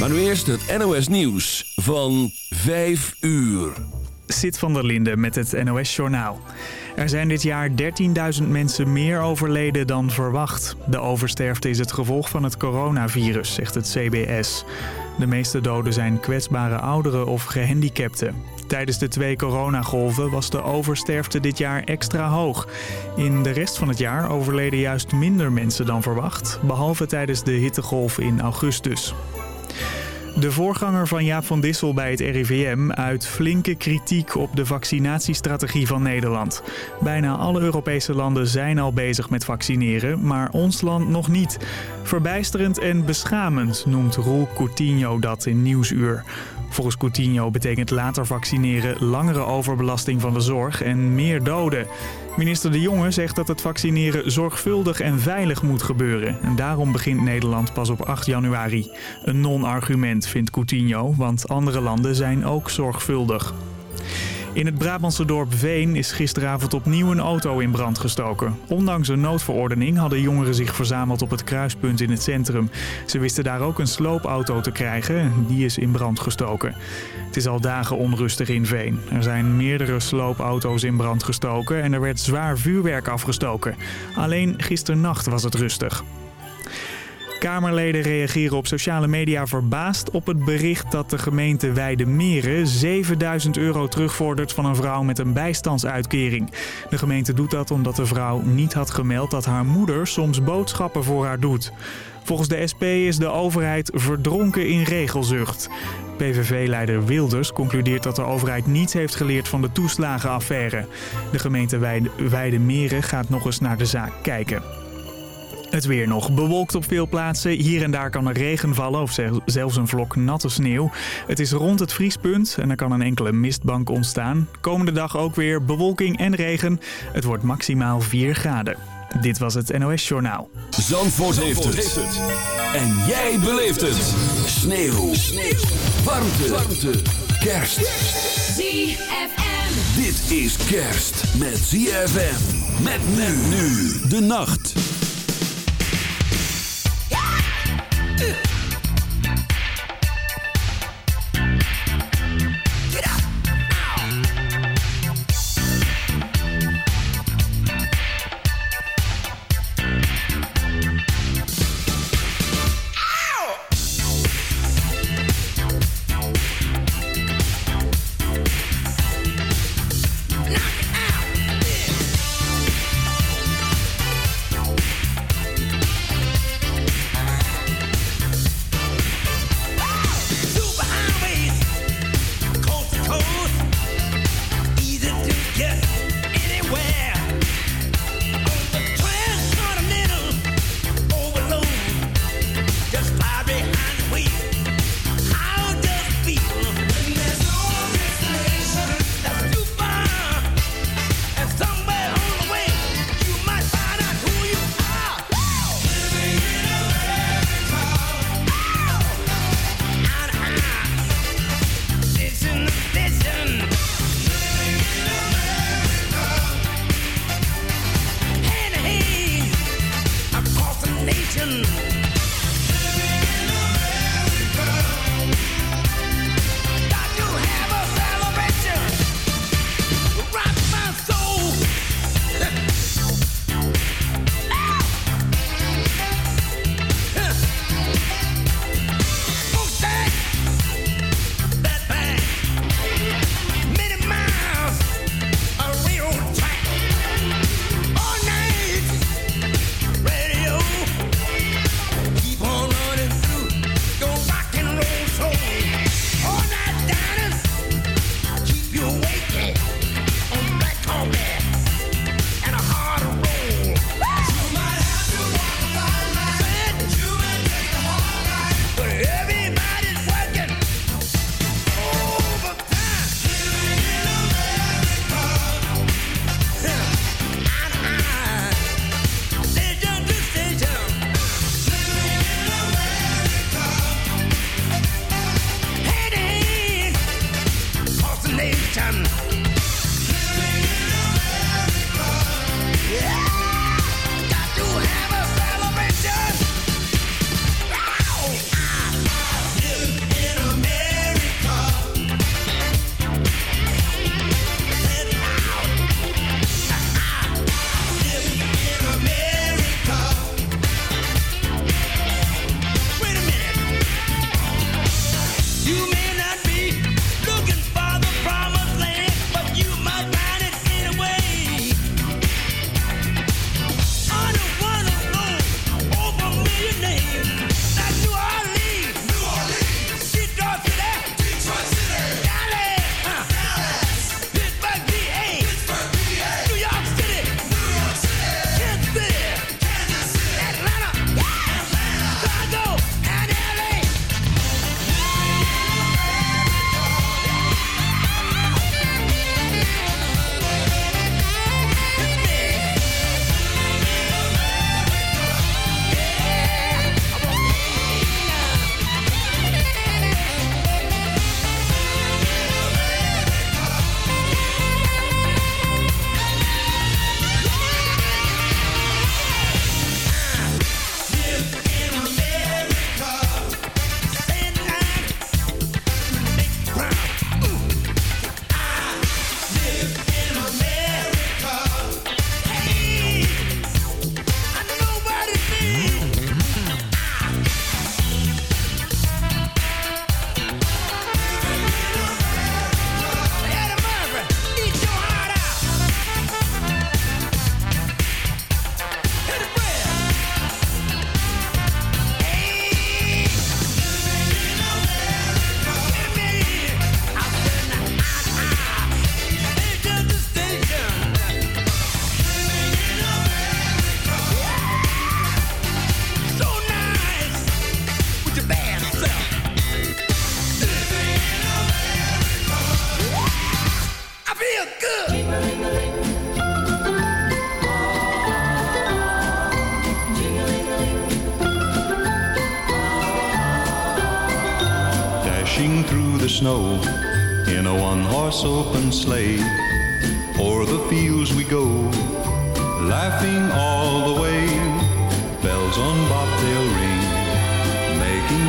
Maar nu eerst het NOS Nieuws van 5 uur. Sit van der Linde met het NOS Journaal. Er zijn dit jaar 13.000 mensen meer overleden dan verwacht. De oversterfte is het gevolg van het coronavirus, zegt het CBS. De meeste doden zijn kwetsbare ouderen of gehandicapten. Tijdens de twee coronagolven was de oversterfte dit jaar extra hoog. In de rest van het jaar overleden juist minder mensen dan verwacht, behalve tijdens de hittegolf in augustus. De voorganger van Jaap van Dissel bij het RIVM uit flinke kritiek op de vaccinatiestrategie van Nederland. Bijna alle Europese landen zijn al bezig met vaccineren, maar ons land nog niet. Verbijsterend en beschamend noemt Roel Coutinho dat in Nieuwsuur. Volgens Coutinho betekent later vaccineren langere overbelasting van de zorg en meer doden. Minister De Jonge zegt dat het vaccineren zorgvuldig en veilig moet gebeuren. En daarom begint Nederland pas op 8 januari. Een non-argument vindt Coutinho, want andere landen zijn ook zorgvuldig. In het Brabantse dorp Veen is gisteravond opnieuw een auto in brand gestoken. Ondanks een noodverordening hadden jongeren zich verzameld op het kruispunt in het centrum. Ze wisten daar ook een sloopauto te krijgen. Die is in brand gestoken. Het is al dagen onrustig in Veen. Er zijn meerdere sloopauto's in brand gestoken en er werd zwaar vuurwerk afgestoken. Alleen gisternacht was het rustig. Kamerleden reageren op sociale media verbaasd op het bericht dat de gemeente Weidemeren 7000 euro terugvordert van een vrouw met een bijstandsuitkering. De gemeente doet dat omdat de vrouw niet had gemeld dat haar moeder soms boodschappen voor haar doet. Volgens de SP is de overheid verdronken in regelzucht. PVV-leider Wilders concludeert dat de overheid niets heeft geleerd van de toeslagenaffaire. De gemeente Weidemeren gaat nog eens naar de zaak kijken. Het weer nog. Bewolkt op veel plaatsen. Hier en daar kan er regen vallen of zelfs een vlok natte sneeuw. Het is rond het vriespunt en er kan een enkele mistbank ontstaan. Komende dag ook weer bewolking en regen. Het wordt maximaal 4 graden. Dit was het NOS Journaal. Zandvoort, heeft, het. En jij beleeft het. Sneeuw. Sneeuw. Warmte. Warmte. Kerst. ZFM. Dit is kerst met ZFM. Met men nu de nacht.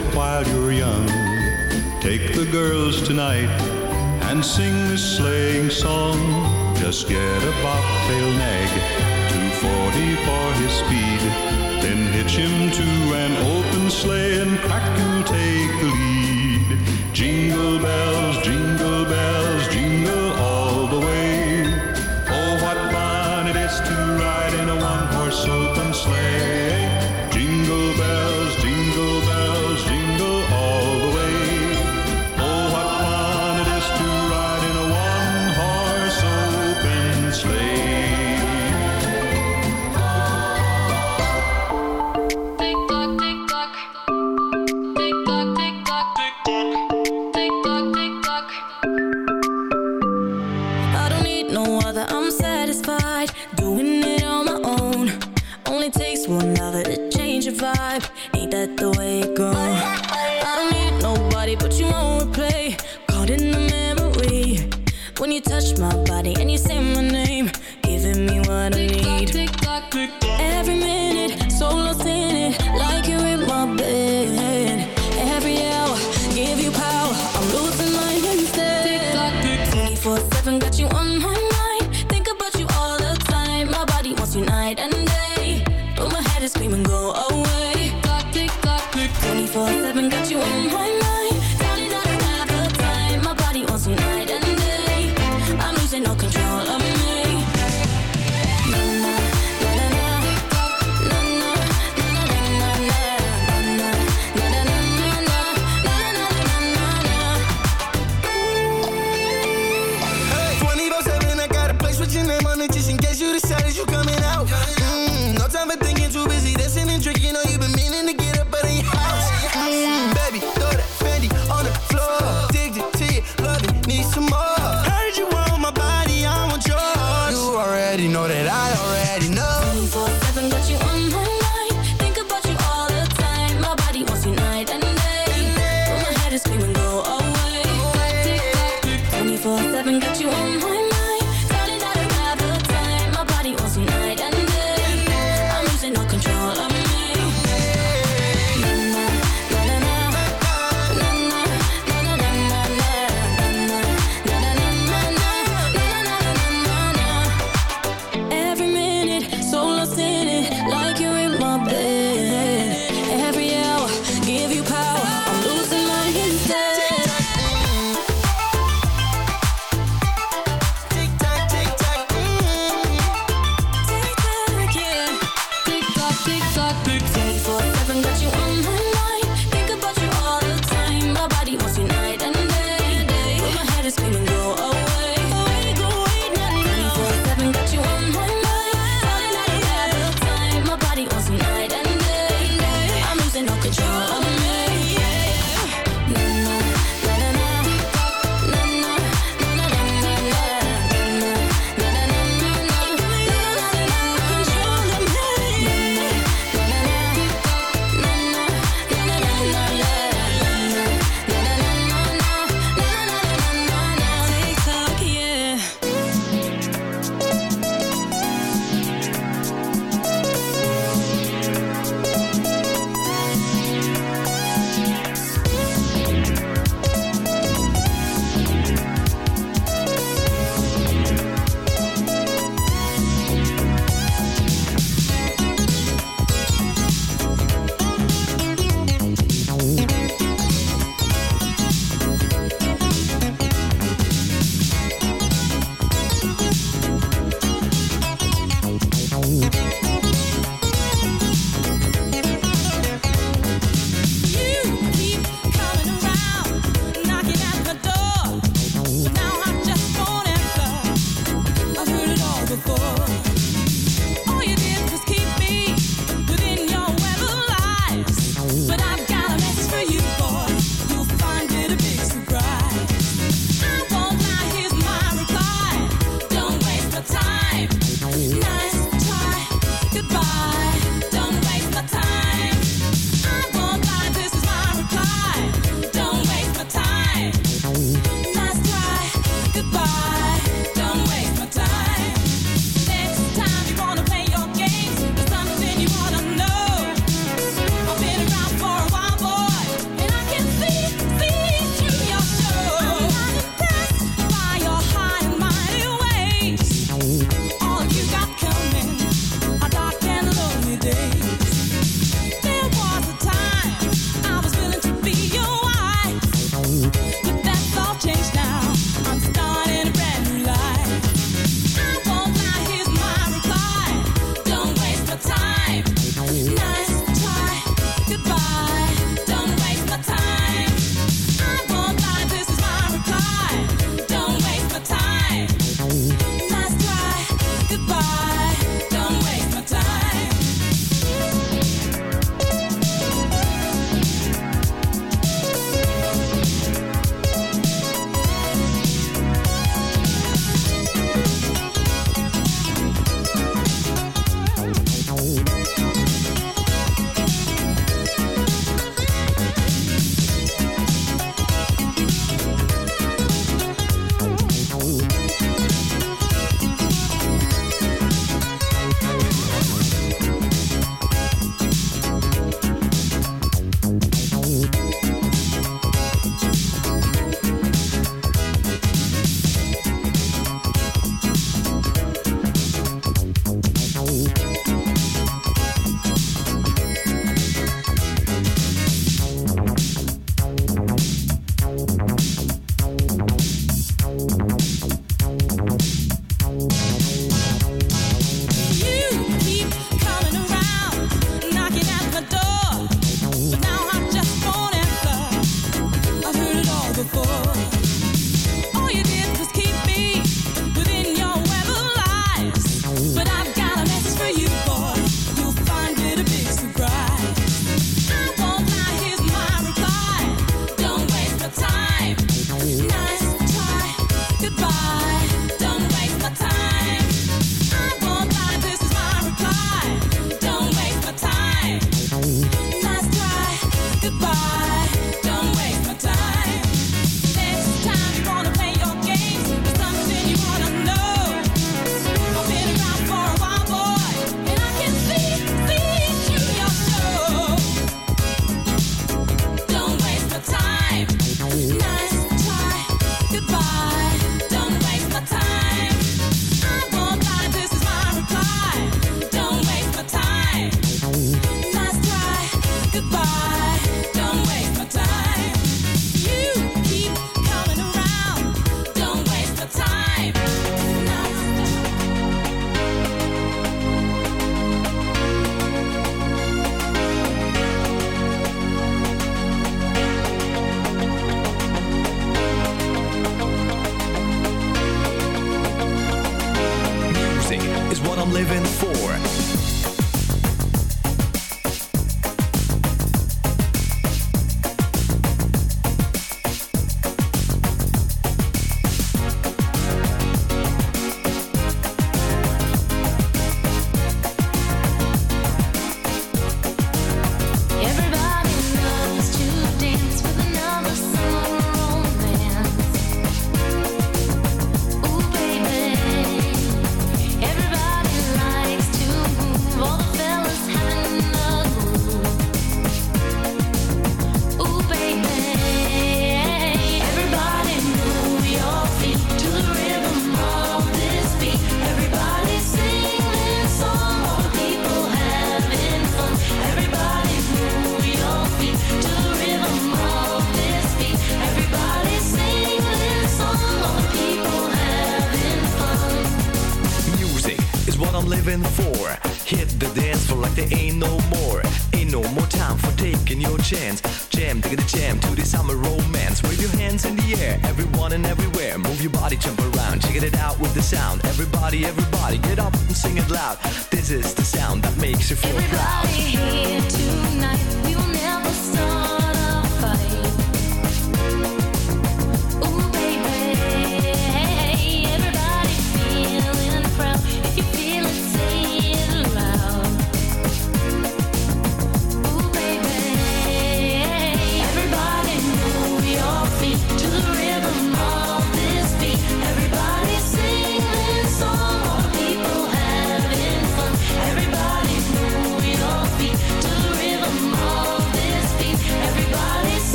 it while you're young. Take the girls tonight and sing this sleighing song. Just get a bobtail nag, 240 for his speed. Then hitch him to an open sleigh and crack and take the lead. Jingle bells, jingle bells.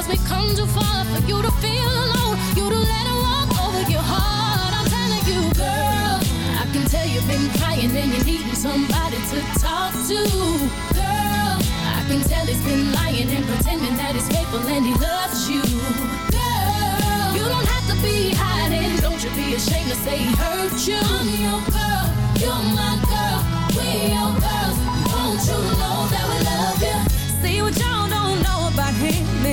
because we come too far for you to feel alone. You to let it walk over your heart. I'm telling you, girl, I can tell you've been crying and you're needing somebody to talk to, girl. I can tell he's been lying and pretending that he's faithful and he loves you. Girl, you don't have to be hiding. Don't you be ashamed to say he hurt you.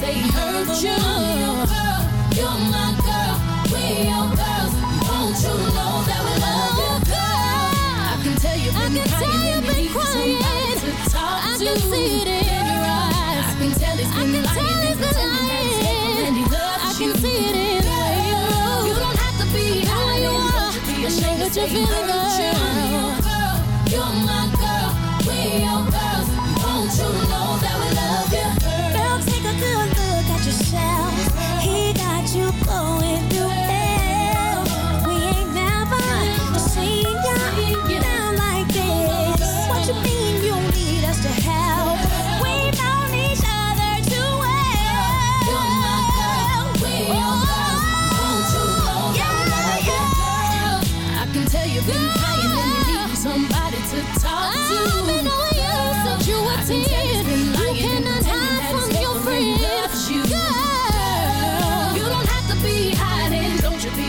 Say hurt you. I'm your girl, you're my girl, we your girls. Won't you know that we love you, girl? I can tell you've been crying and you need somebody to talk I to. can see it in your eyes. I can tell he's I been can lying tell he's been that faithful and he loves I you. can see it in the way you look. You don't have to be. Don't you be ashamed what you're feeling, you. Girl, you're my girl, we your girls.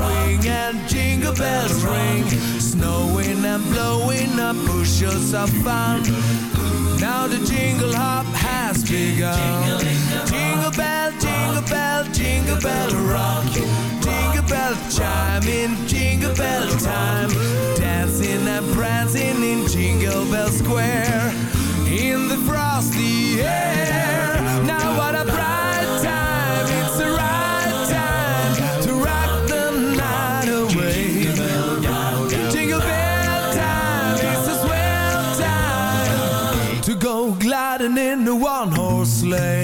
swing and jingle bells ring. Snowing and blowing up bushels of fun. Now the jingle hop has begun. Jingle bell, jingle bell, jingle bell rock. Jingle bell chime in jingle bell time. Dancing and prancing in Jingle Bell Square. In the frosty air. One horse sleigh.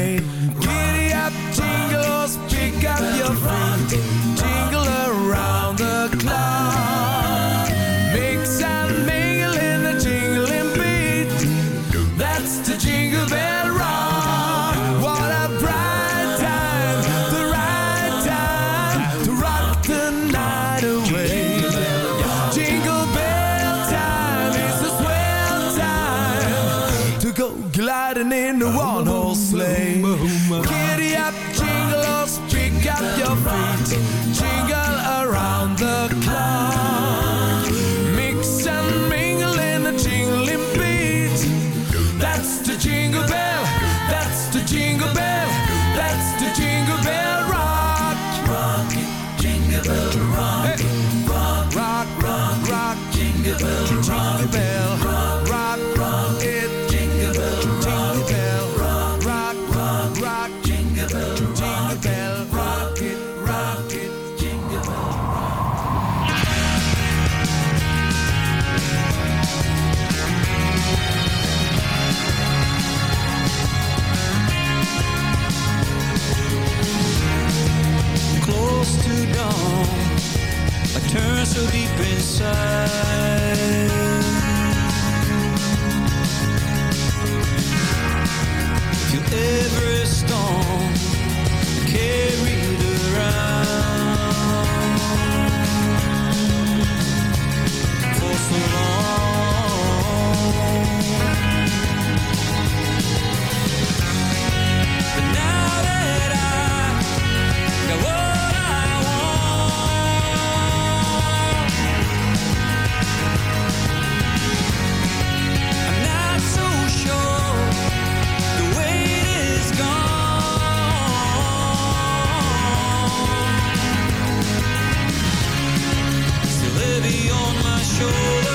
On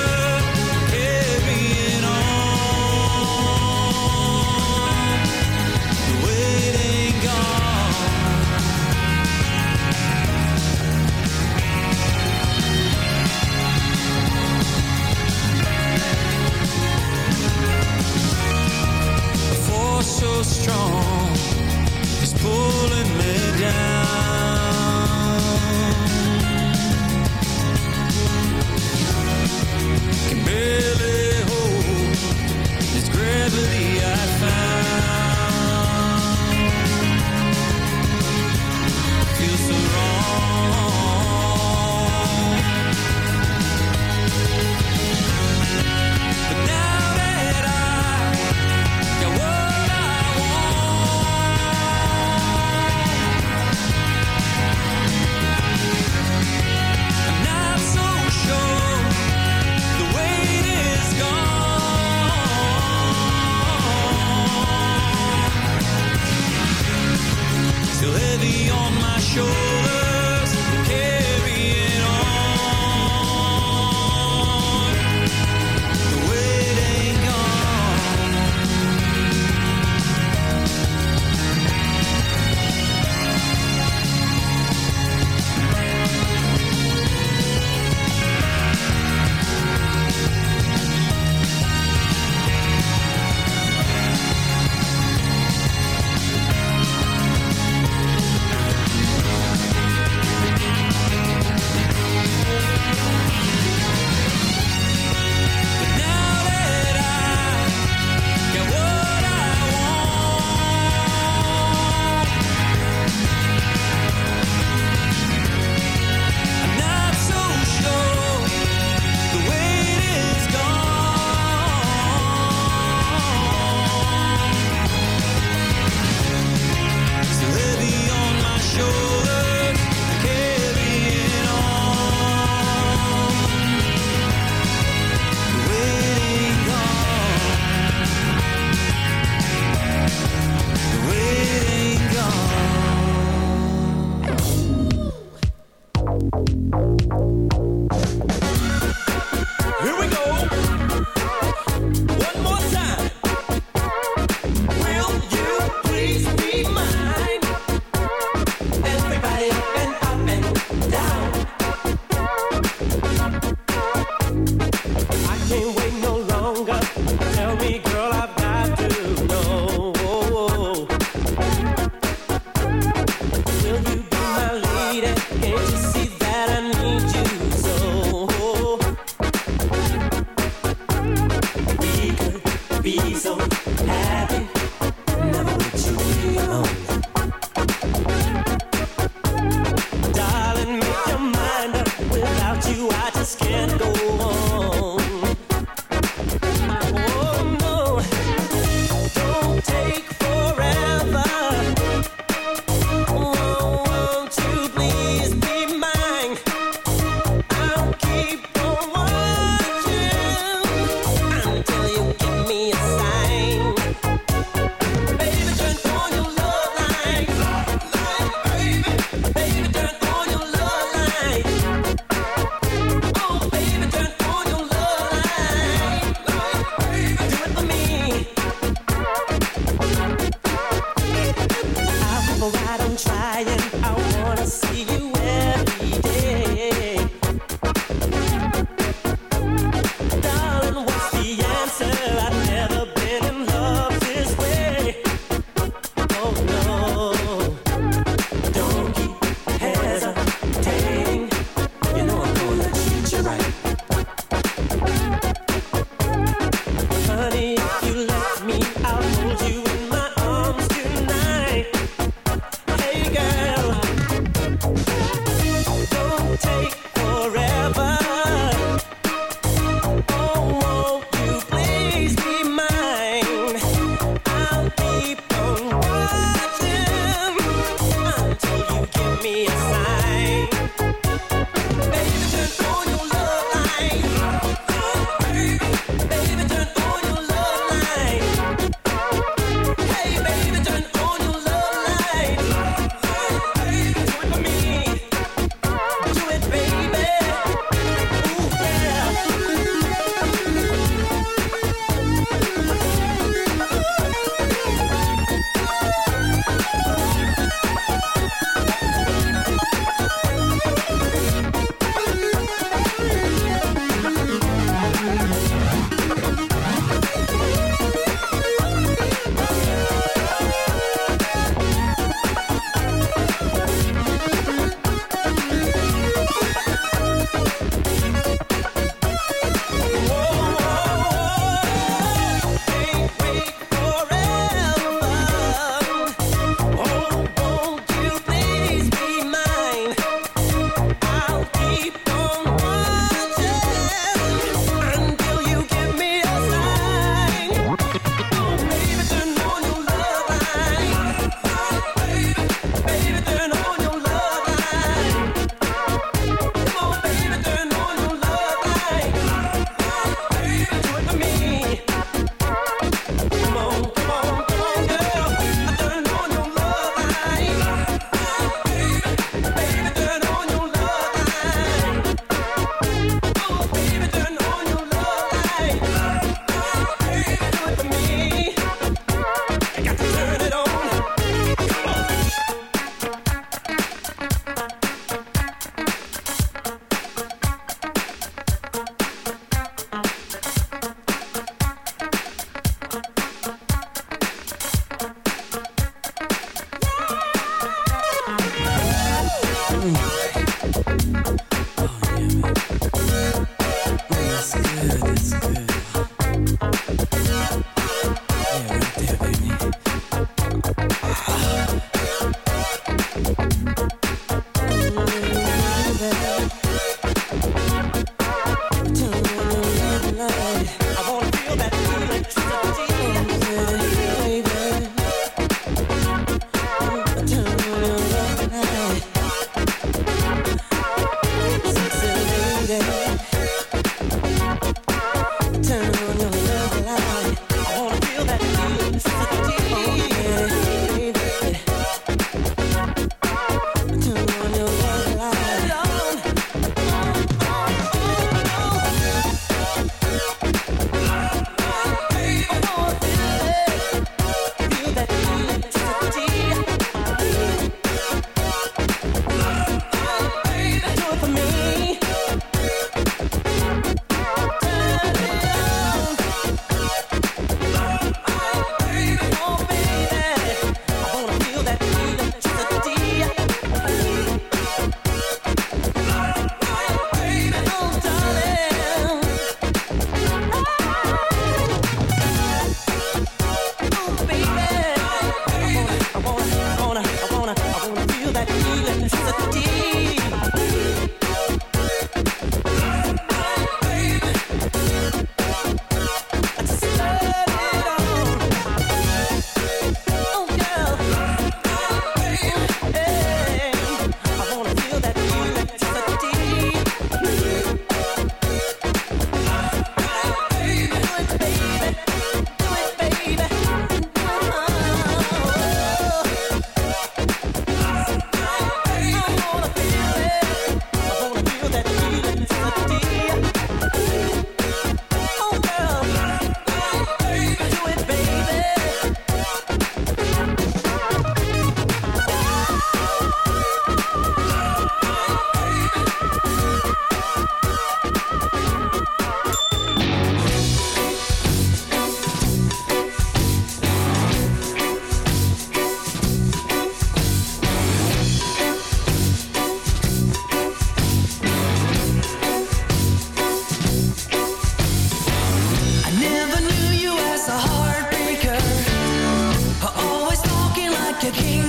You can't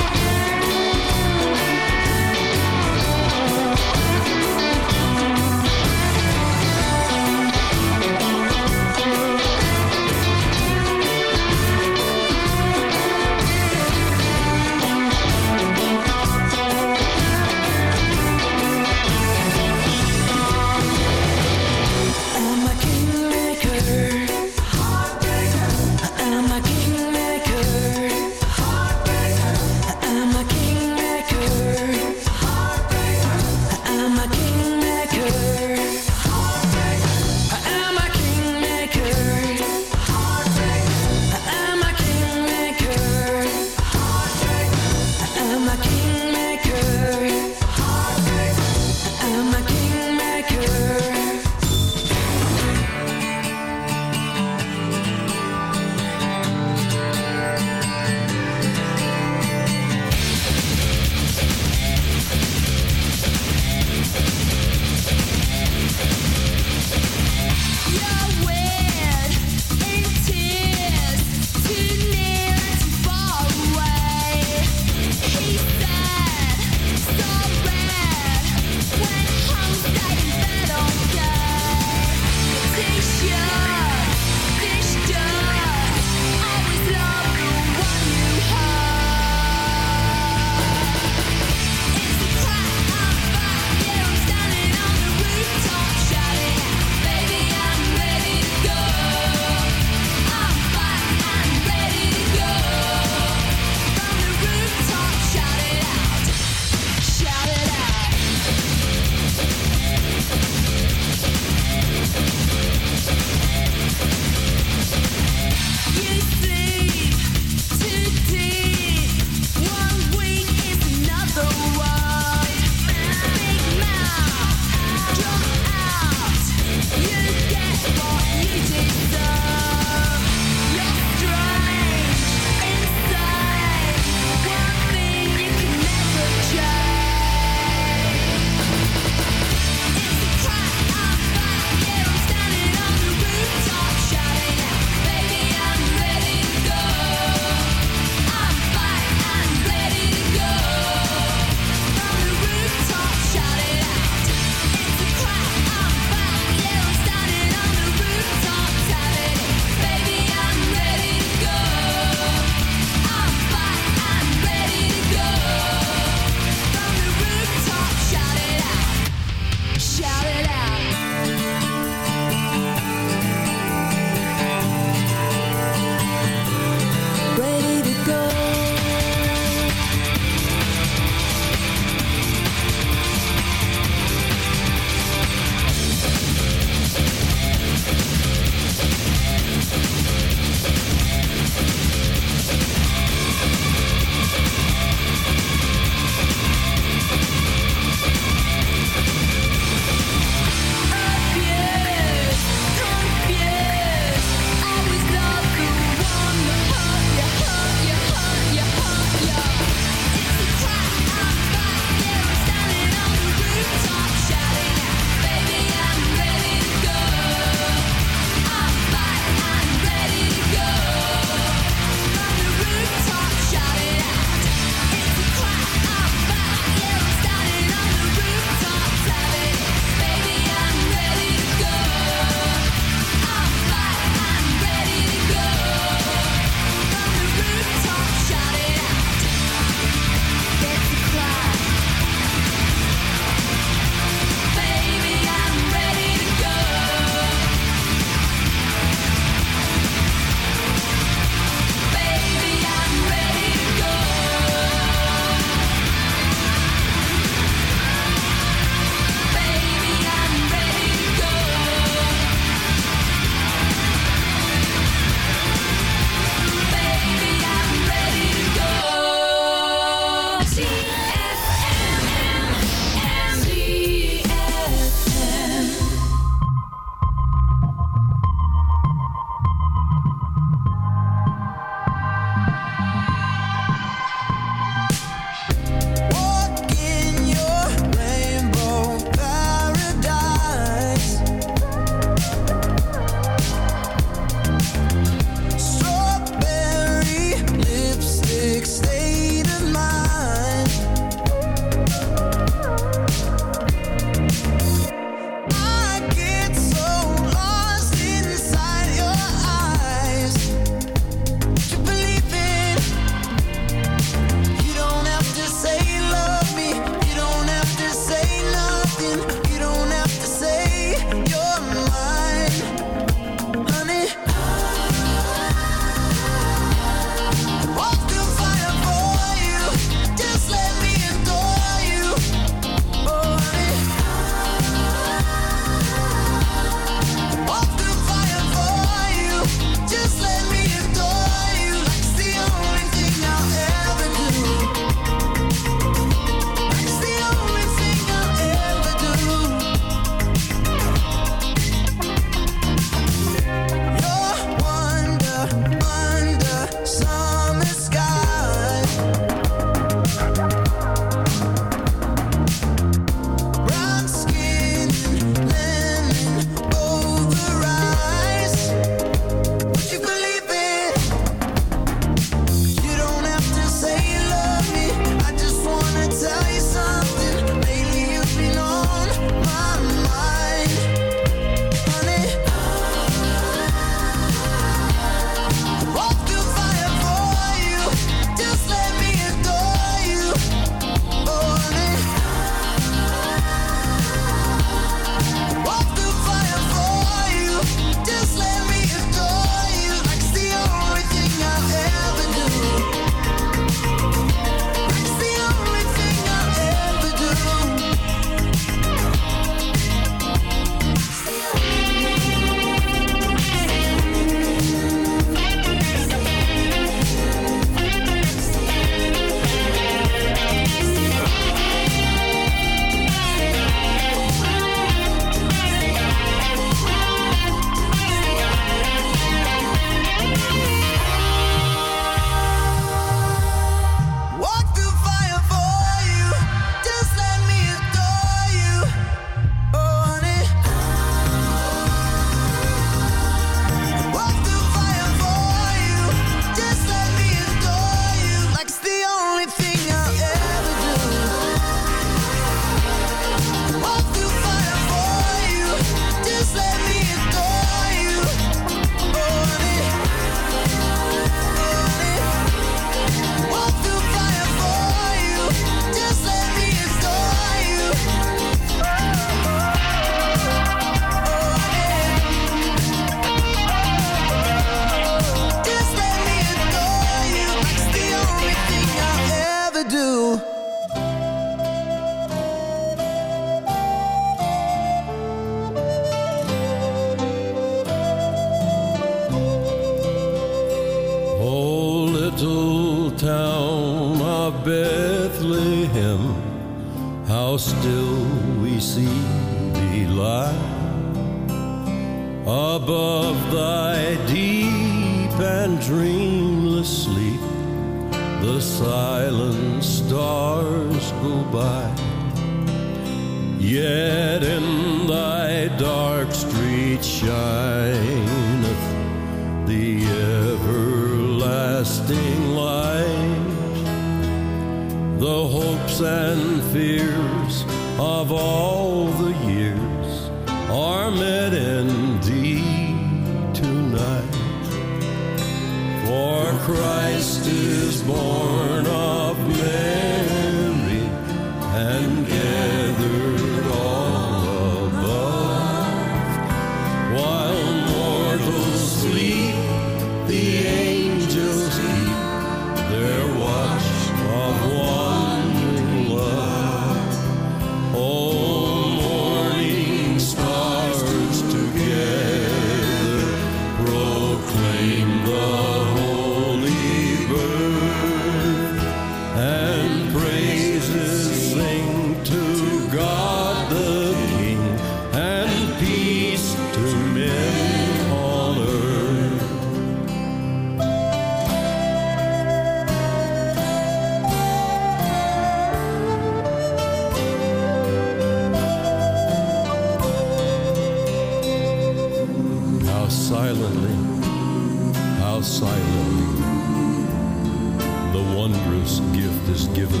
is given.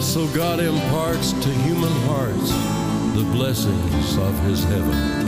So God imparts to human hearts the blessings of his heaven.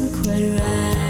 It wasn't quite right.